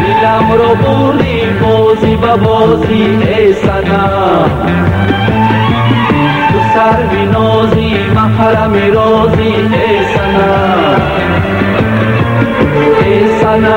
Dilamro burri bozi babozi esana. Tu sarvi nozi maharami rozi esana. Esana.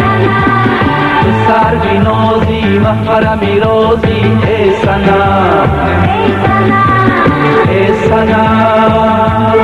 سر می نازی محفر می رازی ای سنم ای سنم